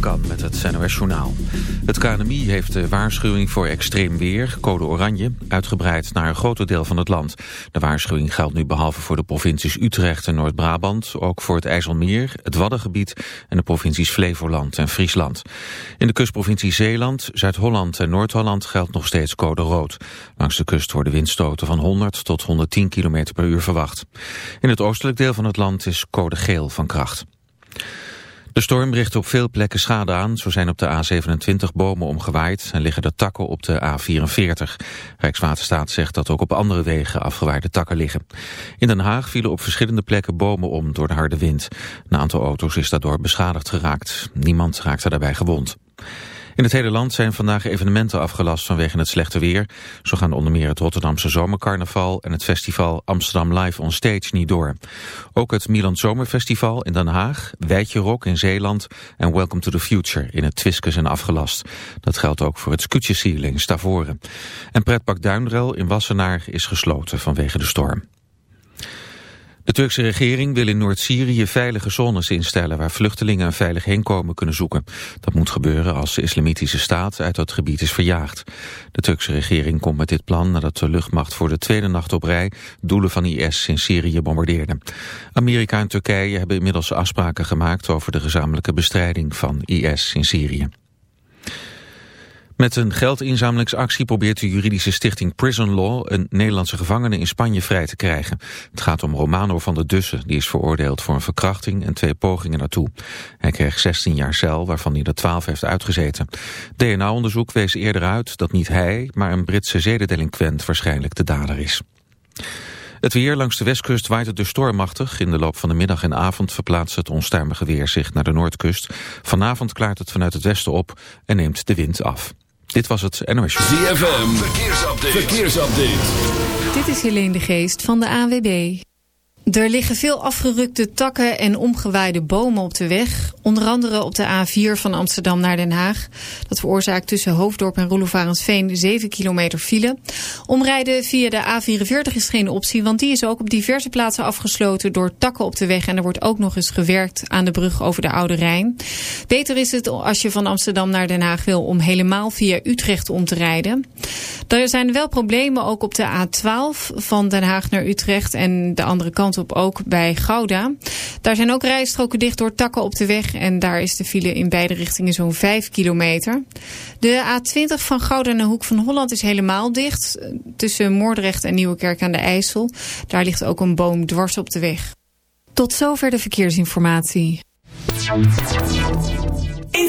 Kan met het NOS Journaal. Het KNMI heeft de waarschuwing voor extreem weer, code oranje, uitgebreid naar een groot deel van het land. De waarschuwing geldt nu behalve voor de provincies Utrecht en Noord-Brabant, ook voor het IJsselmeer, het Waddengebied en de provincies Flevoland en Friesland. In de kustprovincie Zeeland, Zuid-Holland en Noord-Holland geldt nog steeds code rood. Langs de kust worden windstoten van 100 tot 110 km per uur verwacht. In het oostelijk deel van het land is code geel van kracht. De storm richt op veel plekken schade aan. Zo zijn op de A27 bomen omgewaaid en liggen de takken op de A44. Rijkswaterstaat zegt dat ook op andere wegen afgewaaide takken liggen. In Den Haag vielen op verschillende plekken bomen om door de harde wind. Een aantal auto's is daardoor beschadigd geraakt. Niemand raakte daarbij gewond. In het hele land zijn vandaag evenementen afgelast vanwege het slechte weer. Zo gaan onder meer het Rotterdamse Zomercarnaval en het festival Amsterdam Live on Stage niet door. Ook het Milan Zomerfestival in Den Haag, Wijtje Rock in Zeeland en Welcome to the Future in het Twiske zijn afgelast. Dat geldt ook voor het Skutjesziel in Stavoren. En pretpark Duinrel in Wassenaar is gesloten vanwege de storm. De Turkse regering wil in Noord-Syrië veilige zones instellen waar vluchtelingen een veilig heenkomen kunnen zoeken. Dat moet gebeuren als de islamitische staat uit dat gebied is verjaagd. De Turkse regering komt met dit plan nadat de luchtmacht voor de tweede nacht op rij doelen van IS in Syrië bombardeerde. Amerika en Turkije hebben inmiddels afspraken gemaakt over de gezamenlijke bestrijding van IS in Syrië. Met een geldinzamelingsactie probeert de juridische stichting Prison Law een Nederlandse gevangene in Spanje vrij te krijgen. Het gaat om Romano van der Dussen, die is veroordeeld voor een verkrachting en twee pogingen naartoe. Hij kreeg 16 jaar cel, waarvan hij er 12 heeft uitgezeten. DNA-onderzoek wees eerder uit dat niet hij, maar een Britse zedendelinquent waarschijnlijk de dader is. Het weer langs de westkust waait het dus stormachtig. In de loop van de middag en avond verplaatst het onstuimige weer zich naar de noordkust. Vanavond klaart het vanuit het westen op en neemt de wind af. Dit was het NOS ZFM, verkeersupdate. verkeersupdate. Dit is Helene de Geest van de AWB. Er liggen veel afgerukte takken en omgewaaide bomen op de weg. Onder andere op de A4 van Amsterdam naar Den Haag. Dat veroorzaakt tussen Hoofddorp en Roelofarensveen 7 kilometer file. Omrijden via de A44 is geen optie, want die is ook op diverse plaatsen afgesloten door takken op de weg. En er wordt ook nog eens gewerkt aan de brug over de Oude Rijn. Beter is het als je van Amsterdam naar Den Haag wil om helemaal via Utrecht om te rijden. Er zijn wel problemen ook op de A12 van Den Haag naar Utrecht en de andere kant op ook bij Gouda. Daar zijn ook rijstroken dicht door takken op de weg en daar is de file in beide richtingen zo'n 5 kilometer. De A20 van Gouda naar Hoek van Holland is helemaal dicht. Tussen Moordrecht en Nieuwekerk aan de IJssel. Daar ligt ook een boom dwars op de weg. Tot zover de verkeersinformatie. In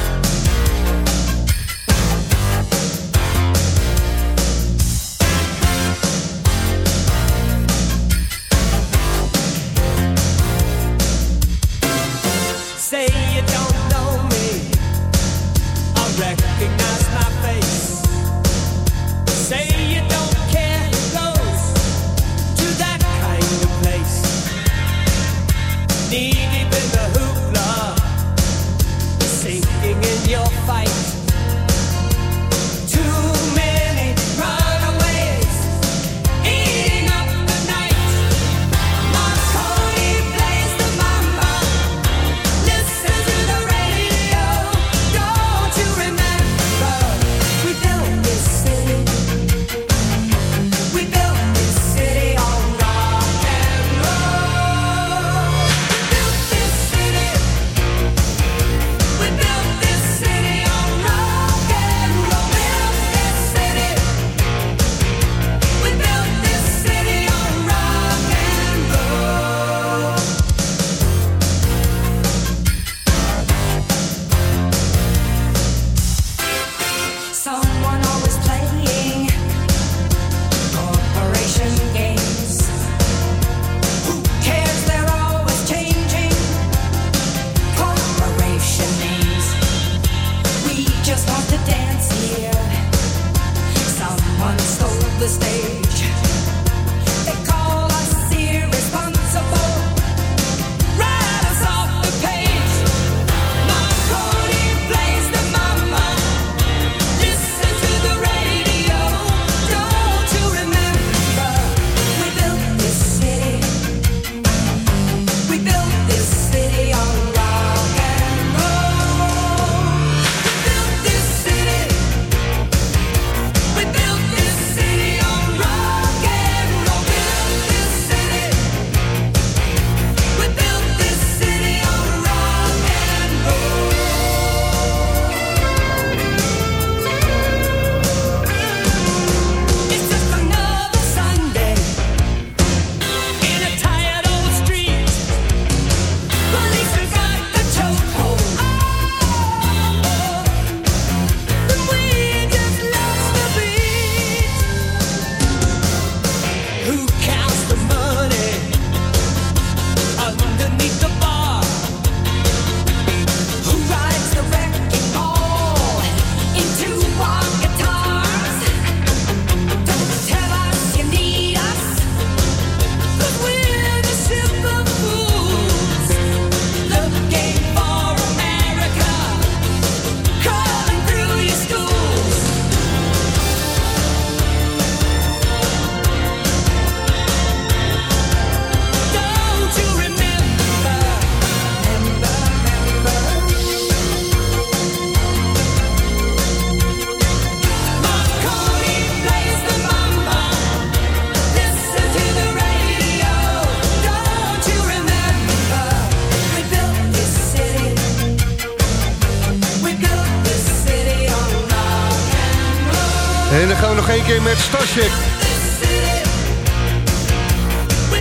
We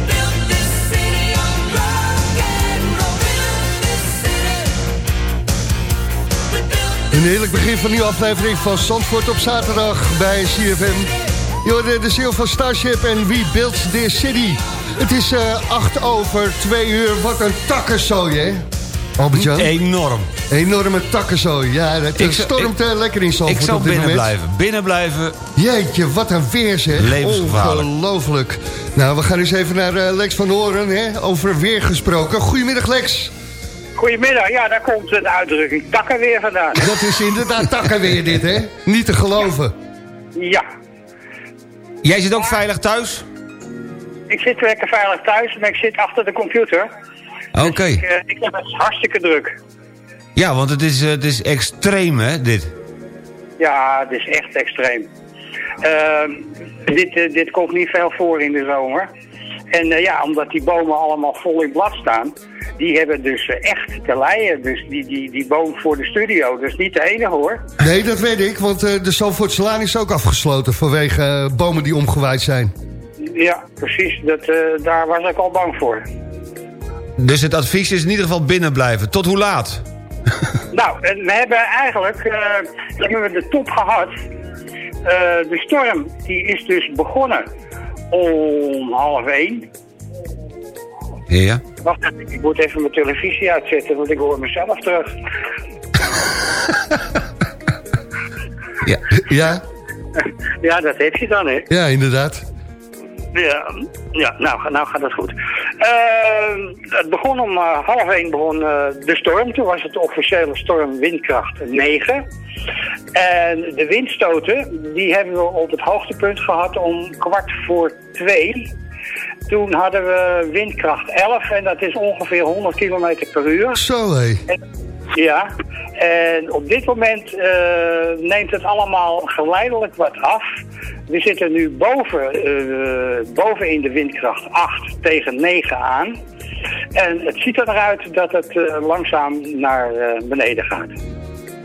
built Een heerlijk begin van een aflevering van Zandvoort op zaterdag bij CFM. Je hoorde de ziel van Starship en We Built This City. Het is eh, acht over twee uur. Wat een takkenzooi, hè? Albert-Jan? Enorm. Enorme takkenzooi. Ja, het Ik stormt eh, lekker in Zandvoort Ik dit binnen moment. blijven. Binnen blijven. Jeetje, wat een weer zeg. Levensgevaarlijk. Ongelooflijk. Nou, we gaan eens even naar eh, Lex van Horen, hè? over weer gesproken. Goedemiddag Lex. Goedemiddag, ja, daar komt de uitdrukking takken weer vandaan. Dat is inderdaad takkenweer dit, hè? Niet te geloven. Ja, Jij zit ook veilig thuis? ik zit lekker veilig thuis, maar ik zit achter de computer. Oké. Ik, eh, ik heb het hartstikke druk. Ja, want het is, eh, het is extreem, hè, dit. Ja, het is echt extreem. Ehm, dit, eh, dit komt niet veel voor in de zomer. En eh, ja, omdat die bomen allemaal vol in blad staan, die hebben dus echt te lijden. Dus die, die, die boom voor de studio, dus niet de enige hoor. Nee, dat weet ik, want eh, de Zandvoortselaan is ook afgesloten... vanwege bomen die omgewaaid zijn. Ja, precies. Dat, eh, daar was ik al bang voor. Dus het advies is in ieder geval binnen blijven. Tot hoe laat? Nou, we hebben eigenlijk eh, hebben we de top gehad. Eh, de storm die is dus begonnen om half één. Ja. Wacht even, ik moet even mijn televisie uitzetten, want ik hoor mezelf terug. Ja. Ja, Ja, dat heb je dan, hè? ja inderdaad. Ja, ja nou, nou gaat het goed. Eh, het begon om eh, half één begon eh, de storm. Toen was het de officiële storm windkracht 9. En de windstoten, die hebben we op het hoogtepunt gehad om kwart voor twee. Toen hadden we windkracht 11 en dat is ongeveer 100 km per uur. Zo, hé. Ja, en op dit moment eh, neemt het allemaal geleidelijk wat af. We zitten nu boven, eh, boven in de windkracht 8 tegen 9 aan. En het ziet er naar uit dat het eh, langzaam naar beneden gaat.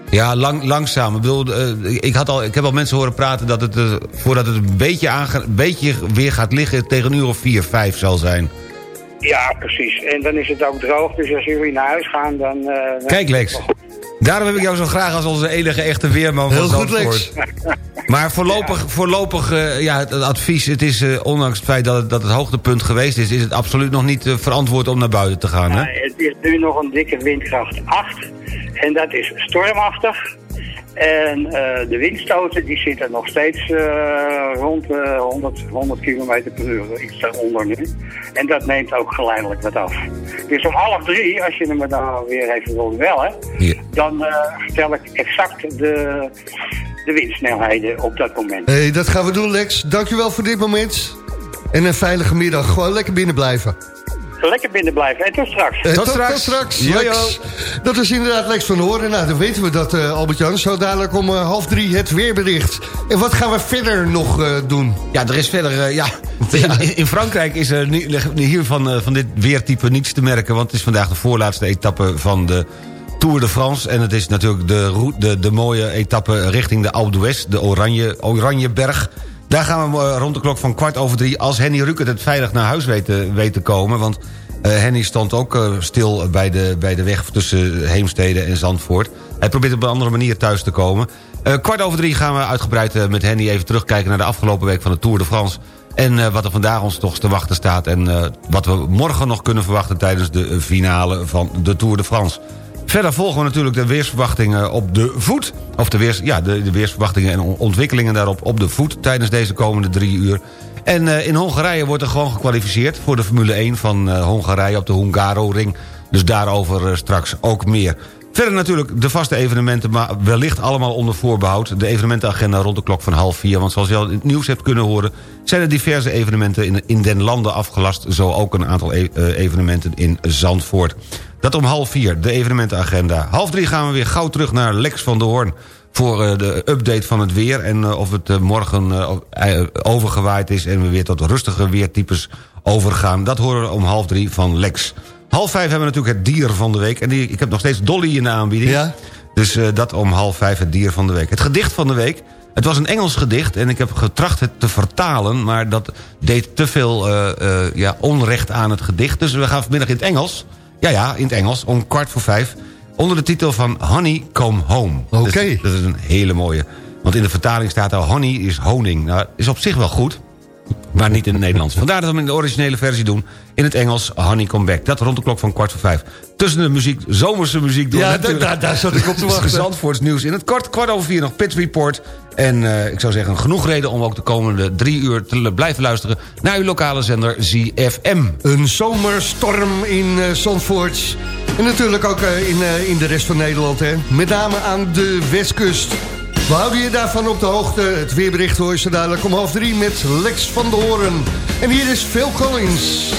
Ja, lang, langzaam. Ik, bedoel, ik, had al, ik heb al mensen horen praten dat het, voordat het een beetje, aange, beetje weer gaat liggen... tegen een uur of vier, vijf zal zijn. Ja, precies. En dan is het ook droog, dus als jullie naar huis gaan, dan... eh, Kijk, Lex. Daarom heb ik jou zo graag als onze enige echte weerman Heel van goed, Zandvoort. Lex. Maar voorlopig, voorlopig eh, ja, het, het advies, het is, eh, ondanks het feit dat het, dat het hoogtepunt geweest is... is het absoluut nog niet verantwoord om naar buiten te gaan, hè? Het is nu nog een dikke windkracht 8. En dat is stormachtig. En eh, de windstoten die zitten nog steeds eh, rond eh 100, 100 km per uur. Iets daaronder nu. En dat neemt ook geleidelijk wat af. Dus om half drie, als je me dan weer even wil bellen... Ja. dan eh, vertel ik exact de, de windsnelheden op dat moment. Hey, dat gaan we doen, Lex. Dankjewel voor dit moment. En een veilige middag. Gewoon lekker binnen blijven. Lekker binnen blijven. En tot straks. Tot straks. Tot straks. Lex. Dat is inderdaad Lex van Horen. Nou, dan weten we dat, eh Albert-Jan. Zo dadelijk om eh, half drie het weerbericht. En wat gaan we verder nog eh, doen? Ja, er is verder... eh, ja, in, in Frankrijk is er nu, hier van, eh, van dit weertype niets te merken... want het is vandaag de voorlaatste etappe van de Tour de France... en het is natuurlijk de, route- de, de mooie etappe richting de Alpe d'Huez... de Oranje, Oranjeberg. Daar gaan we eh, rond de klok van kwart over drie... als Henny Rukert het veilig naar huis weet weet te komen... want eh, Henny stond ook eh, stil bij de, bij de weg tussen Heemstede en Zandvoort. Hij probeert op een andere manier thuis te komen. Eh, kwart over drie gaan we uitgebreid eh, met Henny even terugkijken... naar de afgelopen week van de Tour de France... En eh, wat er vandaag ons toch te wachten staat... en eh, wat we morgen nog kunnen verwachten tijdens de eh, finale van de Tour de France. Verder volgen we natuurlijk de weersverwachtingen op de voet. Of de, weers, ja, de, de weersverwachtingen en on- ontwikkelingen daarop op de voet... tijdens deze komende drie uur. En eh, in Hongarije wordt er gewoon gekwalificeerd... voor de Formule 1 van eh, Hongarije op de Hungaro-ring. Dus daarover eh, straks ook meer. Verder natuurlijk de vaste evenementen, maar wellicht allemaal onder voorbehoud. De evenementenagenda rond de klok van half vier. Want zoals je al in het nieuws hebt kunnen horen... zijn er diverse evenementen in, in den landen afgelast. Zo ook een aantal e- eh, evenementen in Zandvoort. Dat om half vier, de evenementenagenda. Half drie gaan we weer gauw terug naar Lex van der Hoorn... voor eh, de update van het weer. En eh, of het morgen overgewaaid is... en we weer tot rustige weertypes overgaan. Dat horen we om half drie van Lex. Half vijf hebben we natuurlijk het dier van de week. En die, ik heb nog steeds Dolly in de aanbieding. Ja? Dus eh, dat om half vijf het dier van de week. Het gedicht van de week. Het was een Engels gedicht en ik heb getracht het te vertalen... maar dat deed te veel eh, eh, ja, onrecht aan het gedicht. Dus we gaan vanmiddag in het Engels... ja, ja, in het Engels, om kwart voor vijf... onder de titel van Honey Come Home. Oké. Dus dat is een hele mooie. Want in de vertaling staat er honey is honing. Nou, is op zich wel goed... Maar niet in het Nederlands. Vandaar dat we hem in de originele versie doen. In het Engels, Honey Come Back. Dat rond de klok van kwart voor vijf. Tussen de muziek, zomerse muziek door. Ja, daar- daar zat ik op te wachten. Zandvoorts nieuws in het kort. Kwart over vier nog Pit Report. En eh, ik zou zeggen, genoeg reden om ook de komende drie uur te blijven luisteren... naar uw lokale zender ZFM. Een zomerstorm in eh Zandvoort. En natuurlijk ook eh, in, in de rest van Nederland. Hè. Met name aan de westkust. We houden je daarvan op de hoogte. Het weerbericht hoor je zo dadelijk om half drie met Lex van de Hoorn. En hier is Phil Collins.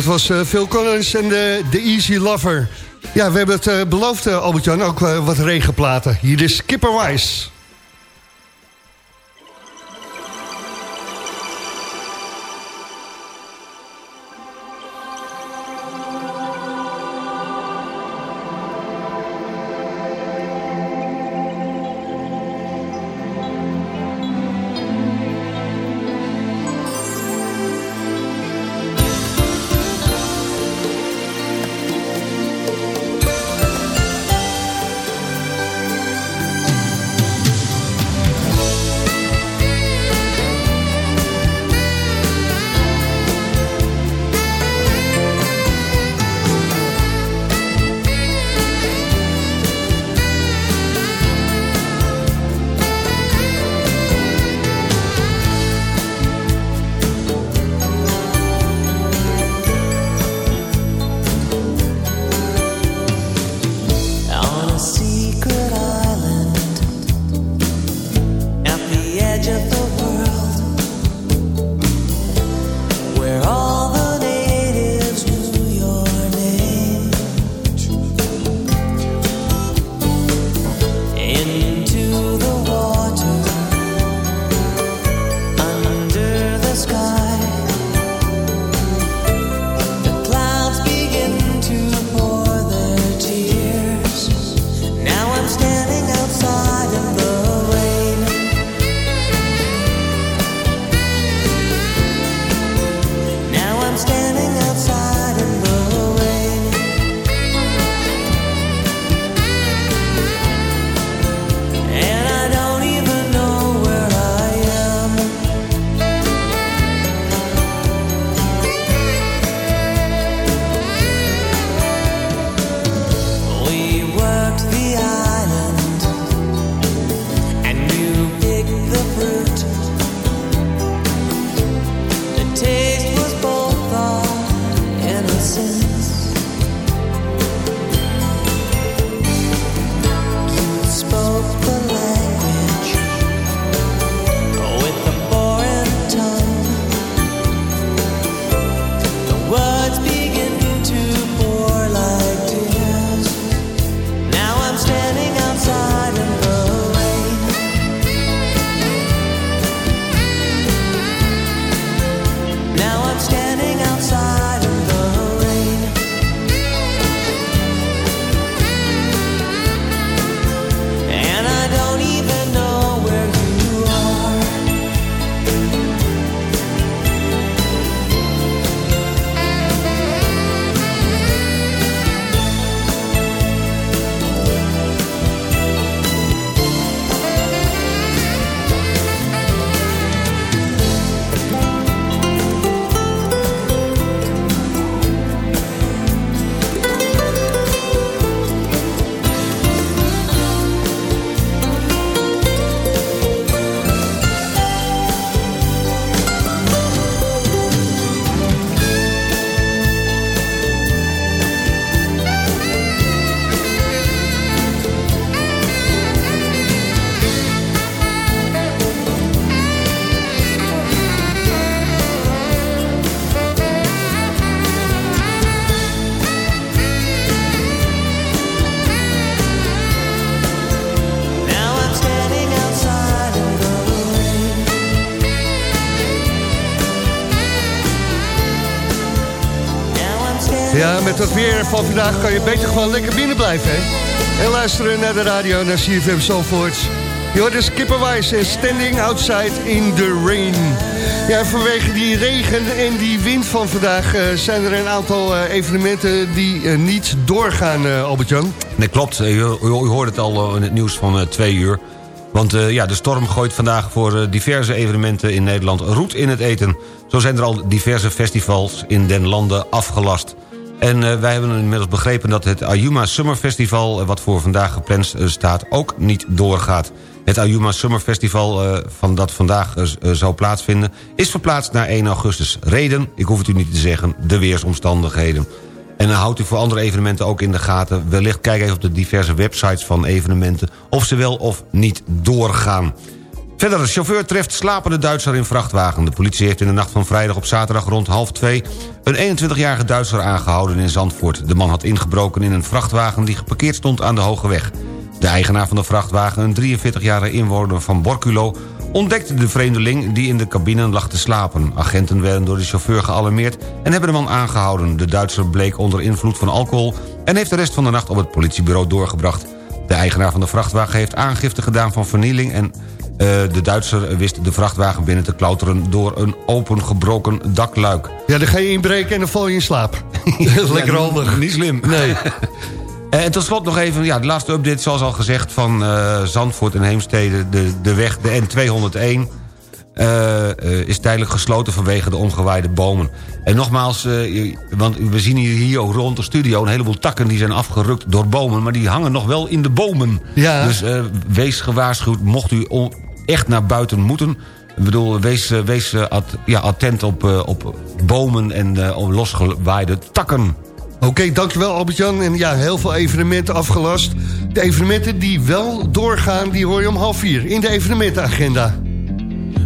Dat was eh, Phil Collins en de, de Easy Lover. Ja, we hebben het eh, beloofd, eh, Albert-Jan, ook wat regenplaten. Hier is Skipper Wise. Dat weer van vandaag kan je beter gewoon lekker binnen blijven, hè? En luisteren naar de radio, naar CFM hoort de Skipperwise en Standing Outside in the Rain. Ja, vanwege die regen en die wind van vandaag... eh, zijn er een aantal eh, evenementen die eh, niet doorgaan, Albert-Jan. Nee, klopt. U, hoorde het al in het nieuws van twee uur. Want ja, de storm gooit vandaag voor diverse evenementen in Nederland roet in het eten. Zo zijn er al diverse festivals in den landen afgelast. En eh, wij hebben inmiddels begrepen dat het Ayuma Summer Festival... eh, wat voor vandaag gepland eh, staat, ook niet doorgaat. Het Ayuma Summer Festival van dat vandaag zou plaatsvinden... is verplaatst naar 1 augustus. Reden, ik hoef het u niet te zeggen, de weersomstandigheden. En dan houdt u voor andere evenementen ook in de gaten. Wellicht kijk even op de diverse websites van evenementen... of ze wel of niet doorgaan. Verder, de chauffeur treft slapende Duitser in vrachtwagen. De politie heeft in de nacht van vrijdag op zaterdag rond half twee... een 21-jarige Duitser aangehouden in Zandvoort. De man had ingebroken in een vrachtwagen die geparkeerd stond aan de Hoge Weg. De eigenaar van de vrachtwagen, een 43-jarige inwoner van Borculo... ontdekte de vreemdeling die in de cabine lag te slapen. Agenten werden door de chauffeur gealarmeerd en hebben de man aangehouden. De Duitser bleek onder invloed van alcohol... en heeft de rest van de nacht op het politiebureau doorgebracht. De eigenaar van de vrachtwagen heeft aangifte gedaan van vernieling... en de Duitser wist de vrachtwagen binnen te klauteren... door een opengebroken dakluik. Ja, dan ga je inbreken en dan val je in slaap. Lekker Ja, handig. Niet slim. Nee. Eh, En tot slot nog even ja, de laatste update, zoals al gezegd... van eh, Zandvoort en Heemstede, de, de weg, de N201... eh, eh, is tijdelijk gesloten vanwege de omgewaaide bomen. En nogmaals, eh, want we zien hier, hier ook rond de studio... een heleboel takken die zijn afgerukt door bomen... maar die hangen nog wel in de bomen. Ja. Dus eh, wees gewaarschuwd, mocht u echt naar buiten moeten... Ik bedoel, wees, eh, wees eh, at- ja, attent op, eh, op bomen en eh, op losgewaaide takken. Oké, dankjewel Albert-Jan. En ja, heel veel evenementen afgelast. De evenementen die wel doorgaan, die hoor je om half vier in de evenementenagenda.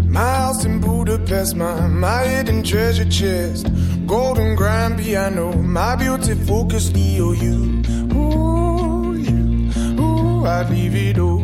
My house in Budapest, my, my hidden treasure chest. Golden grand piano, my beauty focus EOU. Ooh, you, ooh, I'd leave it all.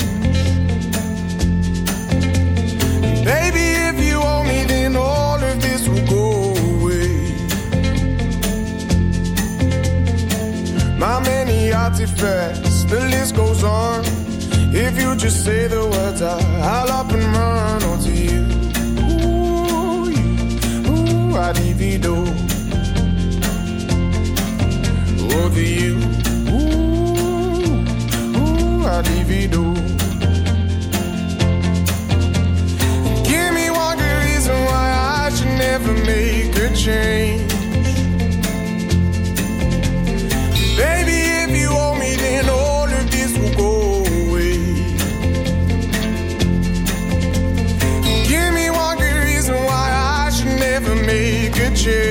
Artifacts, the list goes on. If you just say the words, I, I'll up and run onto you. Ooh, you, ooh, I'd divido. Over you, ooh, ooh, I'd divido. Never make a change. Baby, if you owe me, then all of this will go away. Give me one good reason why I should never make a change.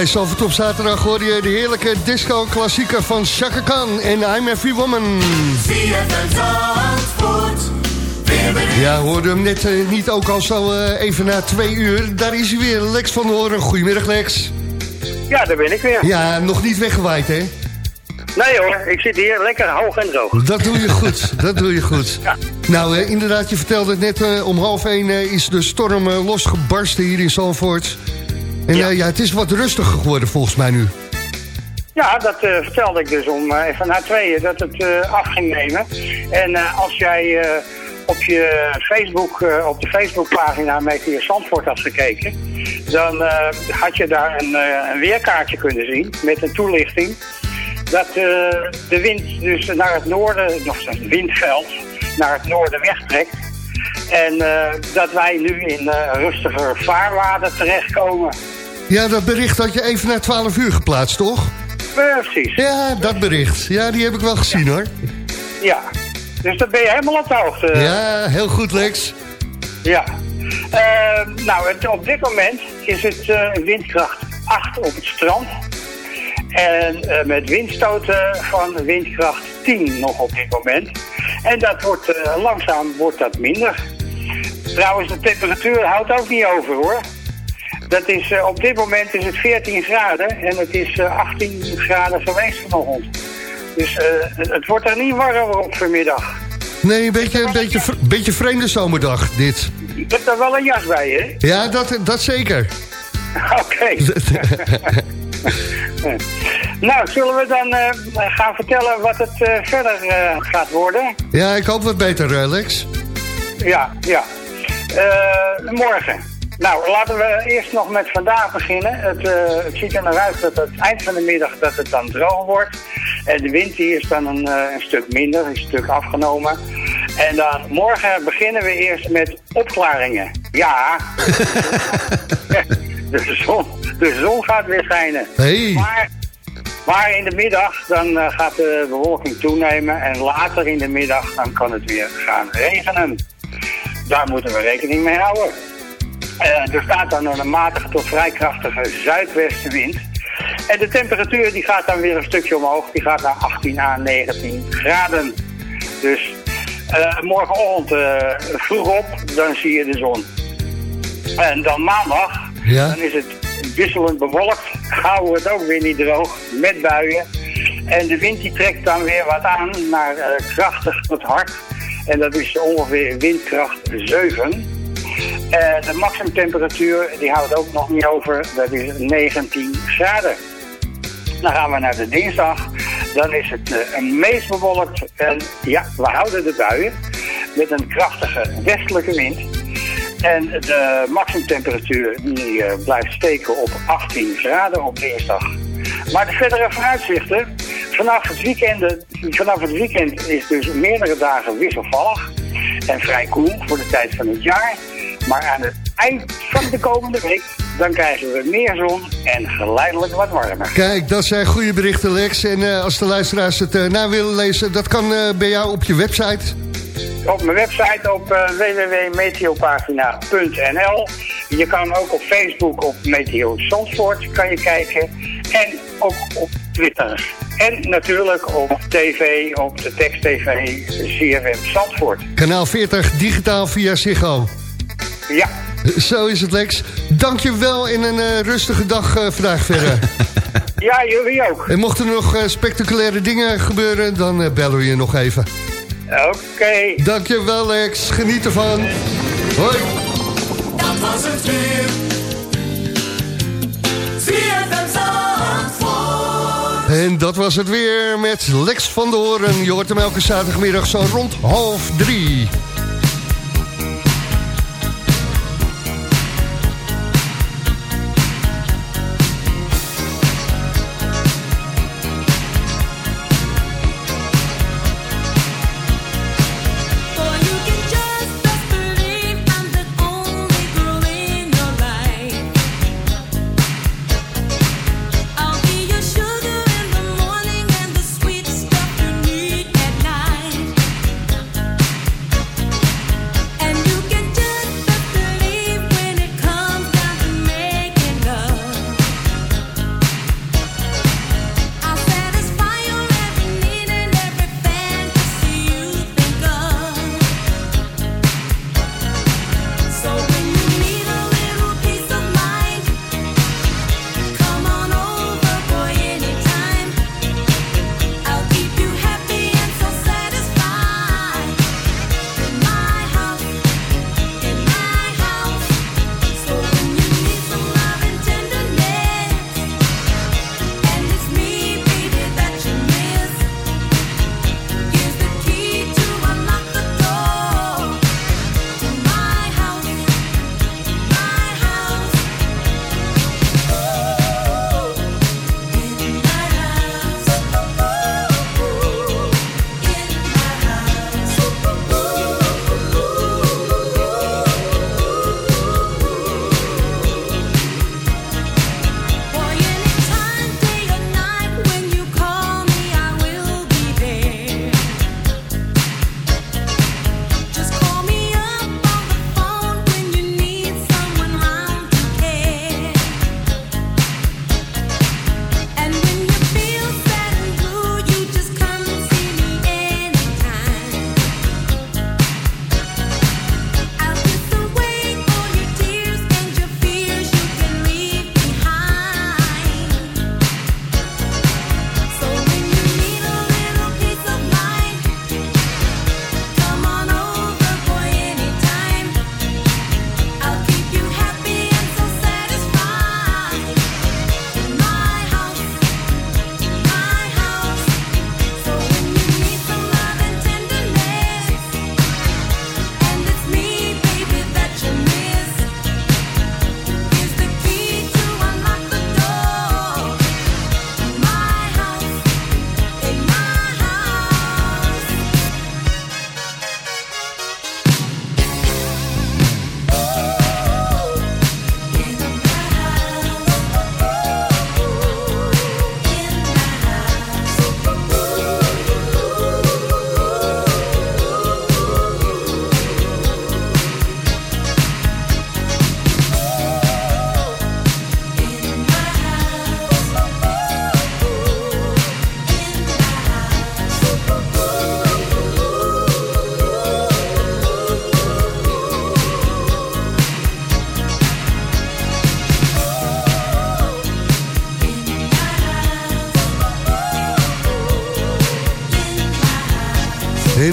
Bij Zalvert op zaterdag hoor je de heerlijke disco-klassieker van Chaka Khan en I'm Every Woman. Ja, hoorde hem net eh, niet ook al zo eh, even na twee uur. Daar is hij weer, Lex van Horen. Goedemiddag, Lex. Ja, daar ben ik weer. Ja, nog niet weggewaaid, hè? Nee hoor, ik zit hier lekker hoog en droog. Dat doe je goed, dat doe je goed. Nou, eh, inderdaad, je vertelde het net, om half één eh, is de storm losgebarsten hier in Zalvoort. En ja. ja, het is wat rustiger geworden volgens mij nu. Ja, dat eh, vertelde ik dus om eh, even na tweeën dat het eh, af ging nemen. En eh, als jij eh, op je Facebook, eh, op de Facebookpagina Meteor Zandvoort had gekeken, dan eh, had je daar een, eh, een weerkaartje kunnen zien met een toelichting. Dat eh, de wind dus naar het noorden, nog een windveld, naar het noorden wegtrekt. En eh, dat wij nu in eh, rustiger vaarwater terechtkomen. Ja, dat bericht had je even na 12 uur geplaatst, toch? Precies. Ja, dat bericht. Ja, die heb ik wel gezien, hoor. Ja, dus dan ben je helemaal op de hoogte. Ja, heel goed, Lex. Ja. Eh, nou, het- op dit moment is het eh, windkracht 8 op het strand. En eh, met windstoten van windkracht 10 nog op dit moment. En dat wordt eh, langzaam wordt dat minder. Trouwens, de temperatuur houdt ook niet over hoor. Dat is, eh, op dit moment is het 14 graden en het is eh, 18 graden geweest vanochtend. Dus eh, het, het wordt er niet warmer op vanmiddag. Nee, een beetje, een beetje, beetje vreemde zomerdag, dit. Je hebt er wel een jas bij, hè? Ja, dat, dat zeker. Oké. Nou, zullen we dan eh, gaan vertellen wat het eh, verder eh, gaat worden? Ja, ik hoop wat beter, eh, Lex. Ja, ja. Eh, morgen. Nou, laten we eerst nog met vandaag beginnen. Het, eh, het ziet er naar uit dat het eind van de middag dat het dan droog wordt. En de wind die is dan een, eh, een stuk minder, een stuk afgenomen. En dan morgen beginnen we eerst met opklaringen. Ja, de zon, de zon gaat weer schijnen. Hey. Maar, maar in de middag dan eh, gaat de bewolking toenemen en later in de middag dan kan het weer gaan regenen. Daar moeten we rekening mee houden. Eh, er staat dan een matige tot vrij krachtige zuidwestenwind. En de temperatuur die gaat dan weer een stukje omhoog. Die gaat naar 18 à 19 graden. Dus eh, morgenochtend eh, vroeg op, dan zie je de zon. En dan maandag, Ja. dan is het wisselend bewolkt. We het ook weer niet droog, met buien. En de wind die trekt dan weer wat aan naar krachtig tot hard. En dat is ongeveer windkracht 7. En de maximumtemperatuur die houdt ook nog niet over. Dat is 19 graden. Dan gaan we naar de dinsdag. Dan is het een meest bewolkt. En ja, we houden de buien. Met een krachtige westelijke wind. En de maximumtemperatuur die eh, blijft steken op 18 graden op dinsdag. Maar de verdere vooruitzichten. Vanaf het, weekend, vanaf het weekend is dus meerdere dagen wisselvallig. En vrij koel voor de tijd van het jaar. Maar aan het eind van de komende week, dan krijgen we meer zon en geleidelijk wat warmer. Kijk, dat zijn goede berichten, Lex. En eh, als de luisteraars het eh, na willen lezen, dat kan eh, bij jou op je website. Op mijn website op www.meteopagina.nl. Je kan ook op Facebook op Meteo Zandvoort kan je kijken. En ook op Twitter. En natuurlijk op tv, op de tekst TV, CFM Zandvoort. Kanaal 40, digitaal via Ziggo. Ja, Zo is het, Lex. Dank je wel in een eh, rustige dag eh, vandaag verder. ja jullie ook. en mochten er nog eh, spectaculaire dingen gebeuren, dan bellen we je nog even. Oké. Dank je wel, Lex. Geniet ervan. Hoi. Dat was het weer. En dat was het weer met Lex van de Hoorn. Je hoort hem elke zaterdagmiddag zo rond half drie.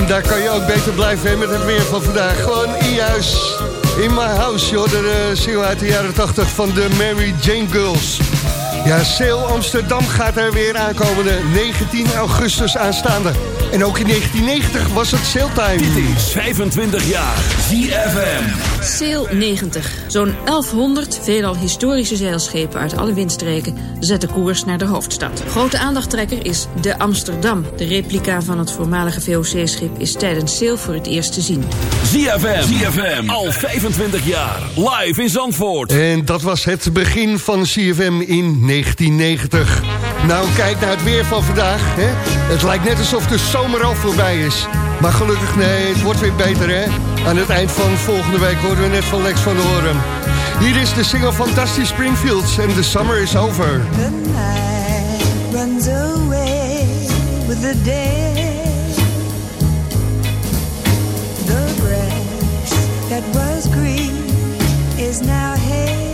Daar kan je ook beter blijven hè, met het weer van vandaag. Gewoon in huis, in my house. Joh, de uh, single uit de jaren 80 van de Mary Jane Girls. Ja, Sail Amsterdam gaat er weer aankomende 19 augustus aanstaande. En ook in 1990 was het sailtime. Dit is 25 jaar ZFM. Sail 90. Zo'n 1100 veelal historische zeilschepen uit alle windstreken zetten koers naar de hoofdstad. Grote aandachttrekker is de Amsterdam. De replica van het voormalige VOC-schip is tijdens Sail voor het eerst te zien. ZFM. ZFM. Al 25 jaar. Live in Zandvoort. En dat was het begin van CFM in 1990. Nou, kijk naar het weer van vandaag. Hè? Het lijkt net alsof de zomer al voorbij is. Maar gelukkig, nee, het wordt weer beter, hè? Aan het eind van volgende week horen we net van Lex van de. Hier is de single van Dusty Springfields en The Summer is Over. The night runs away with the day. The grass that was green is now hay.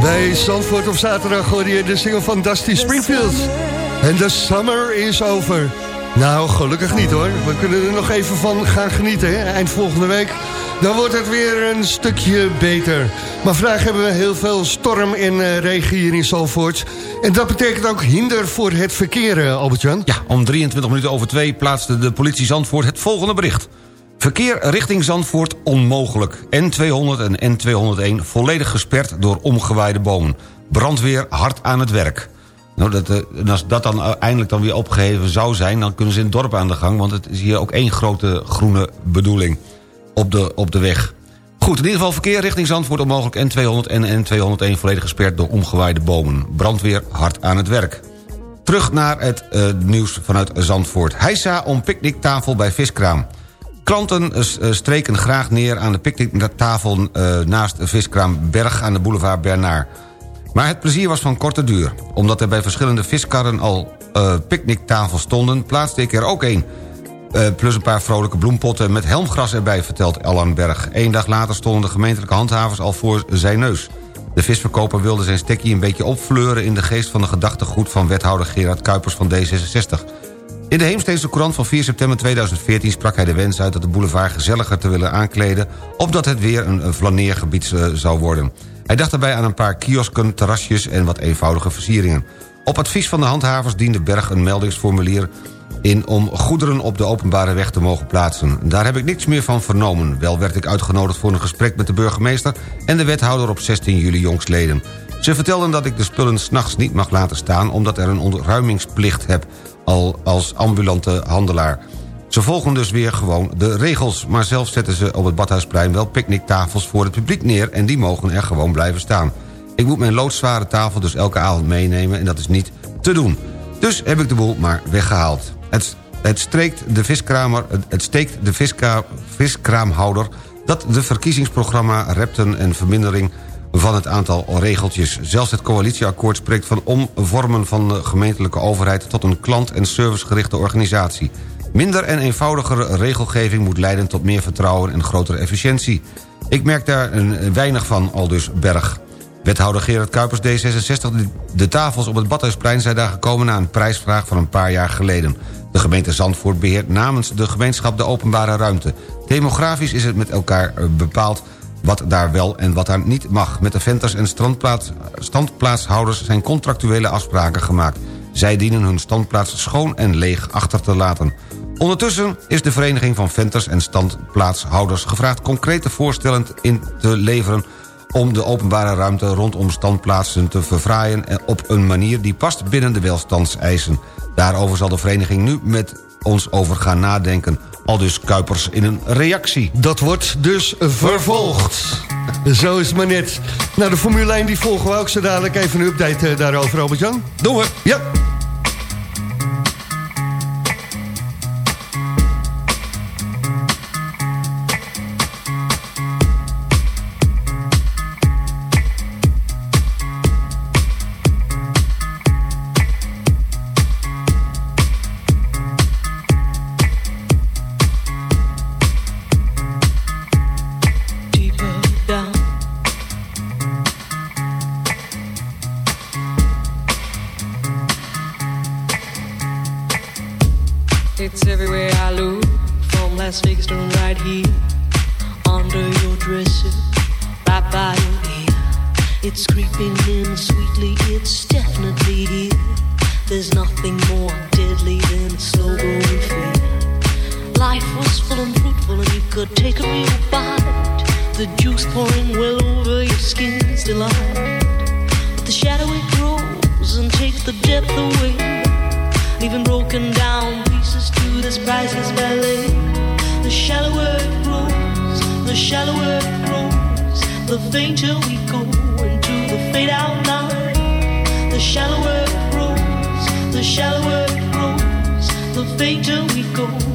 Bij Zandvoort op zaterdag hoor je de single van Dusty Springfield. En de summer is over. Nou, gelukkig niet hoor. We kunnen er nog even van gaan genieten. Hè? Eind volgende week. Dan wordt het weer een stukje beter. Maar vandaag hebben we heel veel storm en eh, regen hier in Zandvoort. En dat betekent ook hinder voor het verkeer, eh, Albert-Jan. Ja, om 23 minuten over twee plaatste de politie Zandvoort het volgende bericht. Verkeer richting Zandvoort onmogelijk. N200 en N201 volledig gesperd door omgewaaide bomen. Brandweer hard aan het werk. Nou, dat, eh, als dat dan eindelijk dan weer opgeheven zou zijn... dan kunnen ze in het dorp aan de gang... want het is hier ook één grote groene bedoeling op de, op de weg. Goed, in ieder geval verkeer richting Zandvoort onmogelijk... N200 en N201 volledig gesperd door omgewaaide bomen. Brandweer hard aan het werk. Terug naar het eh, nieuws vanuit Zandvoort. Heisa om picknicktafel bij Viskraam. Klanten eh, eh, streken graag neer aan de picknicktafel eh, naast viskraam Berg aan de boulevard Bernard. Maar het plezier was van korte duur. Omdat er bij verschillende viskarren al picknicktafels stonden... plaatste ik er ook één. Eh, plus een paar vrolijke bloempotten met helmgras erbij, vertelt Allan Berg. Eén dag later stonden de gemeentelijke handhavers al voor zijn neus. De visverkoper wilde zijn stekkie een beetje opfleuren... in de geest van de gedachtegoed van wethouder Gerard Kuipers van D66. In de Heemstedse Courant van 4 september 2014 sprak hij de wens uit... dat de boulevard gezelliger te willen aankleden... opdat het weer een een flaneergebied eh, zou worden. Hij dacht daarbij aan een paar kiosken, terrasjes en wat eenvoudige versieringen. Op advies van de handhavers diende Berg een meldingsformulier in om goederen op de openbare weg te mogen plaatsen. Daar heb ik niks meer van vernomen. Wel werd ik uitgenodigd voor een gesprek met de burgemeester... en de wethouder op 16 juli jongstleden. Ze vertelden dat ik de spullen s'nachts niet mag laten staan... omdat er een ontruimingsplicht heb al als ambulante handelaar. Ze volgen dus weer gewoon de regels... maar zelf zetten ze op het Badhuisplein wel picknicktafels voor het publiek neer... en die mogen er gewoon blijven staan. Ik moet mijn loodzware tafel dus elke avond meenemen... en dat is niet te doen. Dus heb ik de boel maar weggehaald. Het, de viskramer, het- steekt de viska, viskraamhouder... dat de verkiezingsprogramma repten en vermindering van het aantal regeltjes. Zelfs het coalitieakkoord spreekt van omvormen van de gemeentelijke overheid... tot een klant- en servicegerichte organisatie. Minder en eenvoudigere regelgeving moet leiden tot meer vertrouwen en grotere efficiëntie. Ik merk daar een weinig van, al dus Berg. Wethouder Gerard Kuipers D66, de- de tafels op het Badhuisplein... zijn daar gekomen na een prijsvraag van een paar jaar geleden. De gemeente Zandvoort beheert namens de gemeenschap de openbare ruimte. Demografisch is het met elkaar eh, bepaald wat daar wel en wat daar niet mag. Met de venters en strandplaats, standplaatshouders zijn contractuele afspraken gemaakt. Zij dienen hun standplaats schoon en leeg achter te laten. Ondertussen is de Vereniging van Venters en Standplaatshouders gevraagd... concrete voorstellen in te leveren om de openbare ruimte rondom standplaatsen te verfraaien... en op een manier die past binnen de welstandseisen. Daarover zal de vereniging nu met ons over gaan nadenken. Al dus Kuipers in een reactie. Dat wordt dus vervolgd. Zo is het maar net. Nou, de Formule 1 die volgen we ook zo dadelijk. Even een update eh, daarover, Albert-Jan. Doen we. Ja. Vegas to right here, fainter we go into the fade out line. The shallower it grows, the shallower it grows, the fainter we go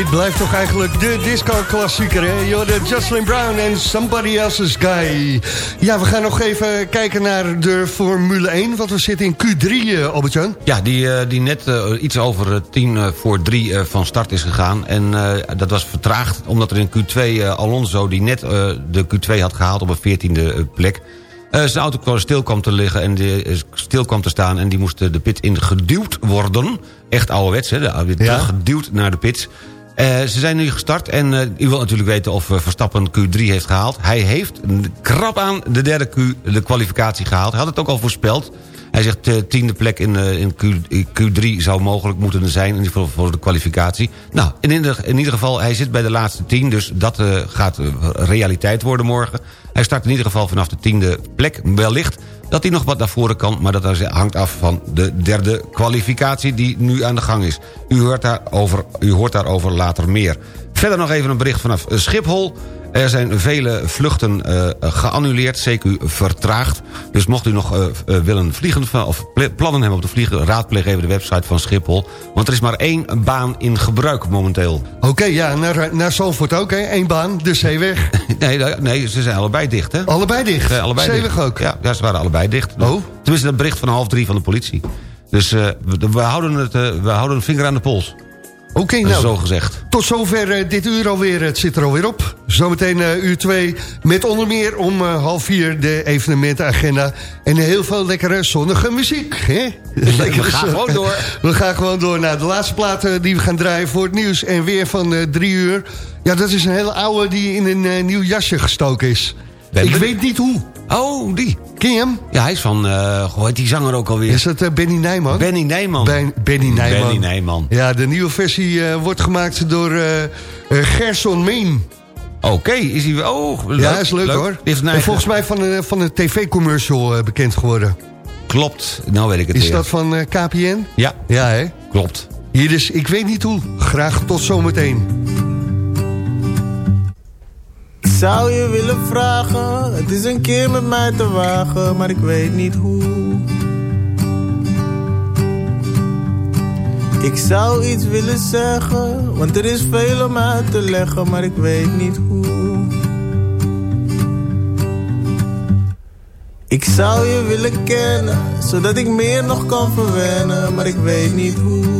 Dit blijft toch eigenlijk de disco-klassieker, hè? Jorden Jocelyn Brown en Somebody Else's Guy. Ja, we gaan nog even kijken naar de Formule 1, want we zitten in Q3, uh, Albert-Jan. Ja, die, eh, die net eh, iets over eh, tien eh, voor drie eh, van start is gegaan. En eh, dat was vertraagd omdat er in Q2 eh, Alonso, die net eh, de Q2 had gehaald op een veertiende plek... eh, zijn auto stil kwam te liggen en die, eh, stil kwam te staan... en die moest eh, de pit in geduwd worden. Echt ouderwets, hè? de- Ja. teruggeduwd naar de pits. Eh, ze zijn nu gestart en eh, u wilt natuurlijk weten of eh, Verstappen Q3 heeft gehaald. Hij heeft krap aan de derde Q de kwalificatie gehaald. Hij had het ook al voorspeld. Hij zegt eh, tiende plek in, in Q, Q3 zou mogelijk moeten zijn... in ieder geval voor de kwalificatie. Nou, in ieder, in ieder geval, hij zit bij de laatste tien... dus dat gaat realiteit worden morgen. Hij start in ieder geval vanaf de tiende plek. Wellicht dat hij nog wat naar voren kan... maar dat hangt af van de derde kwalificatie die nu aan de gang is. U hoort daarover, u hoort daarover later meer. Verder nog even een bericht vanaf Schiphol... Er zijn vele vluchten eh, geannuleerd, CQ vertraagd. Dus mocht u nog eh, eh, willen vliegen of pl- plannen hebben om te vliegen... raadpleeg even de website van Schiphol. Want er is maar één baan in gebruik momenteel. Oké, ja, naar, naar Zalvoort ook, hè? Eén baan, de zeeweg. nee, nee, ze zijn allebei dicht, hè? Allebei dicht? Allebei Zeeweg dicht. ook? Ja, ja, ze waren allebei dicht. Oh? Tenminste, dat bericht van half drie van de politie. Dus we, we houden het, we houden een vinger aan de pols. Oké, nou. zo gezegd. Tot zover eh, dit uur alweer. Het zit er alweer op. Zometeen eh, uur 2 met onder meer om eh, half vier de evenementenagenda. En heel veel lekkere zonnige muziek. Hè? Lekkere gaan gewoon door. We gaan gewoon door naar de laatste platen die we gaan draaien voor het nieuws. En weer van drie uur. Ja, dat is een hele oude die in een nieuw jasje gestoken is. Ben Ik ben- weet niet hoe. Oh, die. Ken je hem? Ja, hij is van, hoe heet die zanger ook alweer? Is dat eh, Benny Nijman? Benny Nijman. Ben- Benny Nijman. Benny Nijman. Ja, de nieuwe versie eh, wordt gemaakt door Gerson Meen. Oké, is hij... Oh, leuk, ja, is leuk, hoor. Die heeft een En volgens mij van een, van een tv-commercial bekend geworden. Klopt, nou weet ik het Is weer. dat van KPN? Ja, Ja, hè? klopt. Hier dus, ik weet niet hoe. Graag tot zometeen. Zou je willen vragen, het is een keer met mij te wagen, maar ik weet niet hoe. Ik zou iets willen zeggen, want er is veel om uit te leggen, maar ik weet niet hoe. Ik zou je willen kennen, zodat ik meer nog kan verwennen, maar ik weet niet hoe.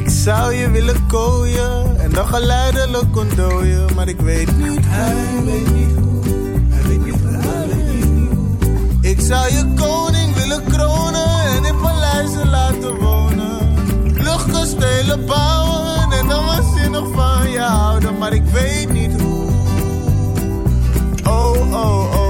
Ik zou je willen kooien en dan geleidelijk ontdooien, maar ik weet niet niet hoe. Hij weet niet hoe. Hij weet niet hoe. Ik zou je koning willen kronen en in paleizen laten wonen. Luchtkastelen bouwen en dan waanzinnig van je houden, maar ik weet niet hoe. Oh, oh, oh,